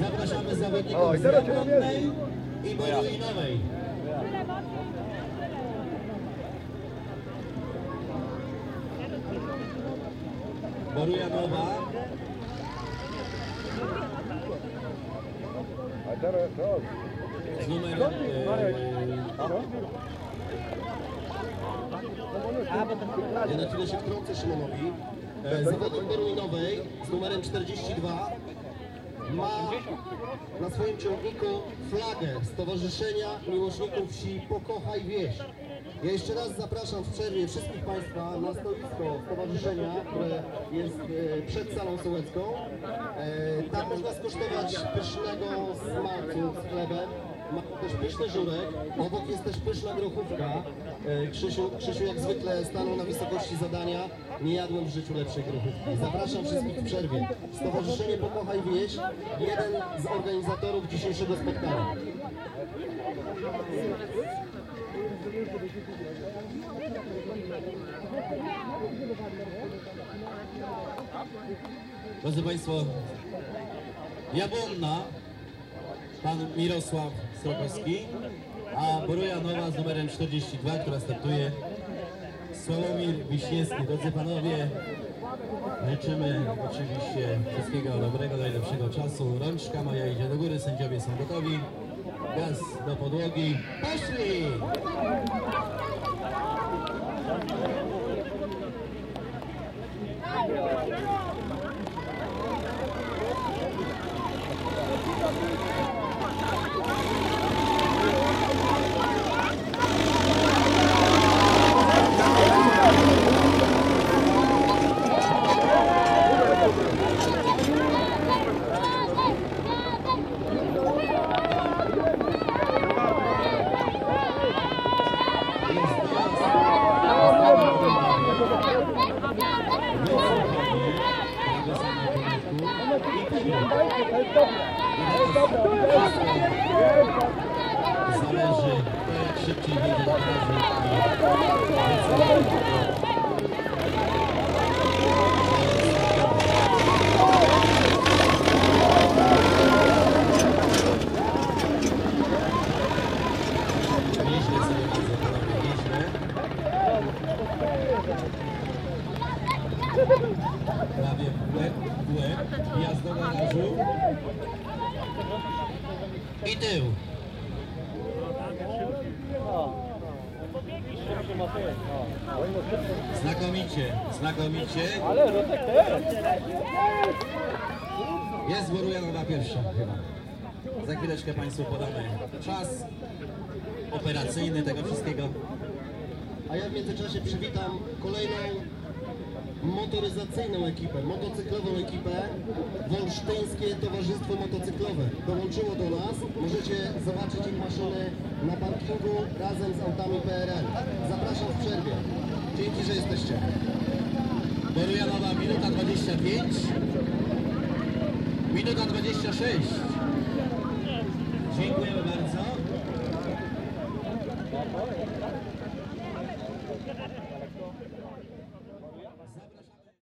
Zapraszamy zawodników O, i z teraz cię Ramotnej i Boruinowej. Borujanowa, z numerem e, ja na chwilę się wtrącę Szymonowi. E, zawodnik Boruinowej z numerem 42 ma na swoim ciągniku flagę Stowarzyszenia Miłośników Wsi Pokochaj Wieś. Ja jeszcze raz zapraszam w przerwie wszystkich Państwa na stoisko stowarzyszenia, które jest e, przed salą sołecką. E, Tam można skosztować pysznego smalcu z chlebem. Ma też pyszny żurek, obok jest też pyszna grochówka. E, Krzysiu, Krzysiu jak zwykle stanął na wysokości zadania. Nie jadłem w życiu lepszej grochówki. Zapraszam wszystkich w przerwie. Stowarzyszenie Pokochaj Wieś, jeden z organizatorów dzisiejszego spotkania. Drodzy Państwo, Jabłonna, pan Mirosław Srokowski, a Boruja Nowa z numerem 42, która startuje, Sławomir Wiśniewski. Drodzy Panowie, życzymy oczywiście wszystkiego dobrego, najlepszego czasu. Rączka moja idzie do góry, sędziowie są gotowi. Gaz do podłogi. Poszli! Zależy, szybciej wyjdzie panowie, nieźle. Prawie w łeb, wjazd do garażu. I tył. Znakomicie, znakomicie. Ale Rotek też. Jest Borujanowa pierwsza chyba. Za chwileczkę Państwu podamy czas operacyjny tego wszystkiego. A ja w międzyczasie przywitam kolejną motoryzacyjną ekipę, motocyklową ekipę Wolsztyńskie Towarzystwo Motocyklowe. Dołączyło do nas, możecie zobaczyć ich maszyny na parkingu razem z autami PRL. Zapraszam w przerwie. Dzięki, że jesteście. Borujanowa minuta 25. Minuta 26. Dziękujemy bardzo.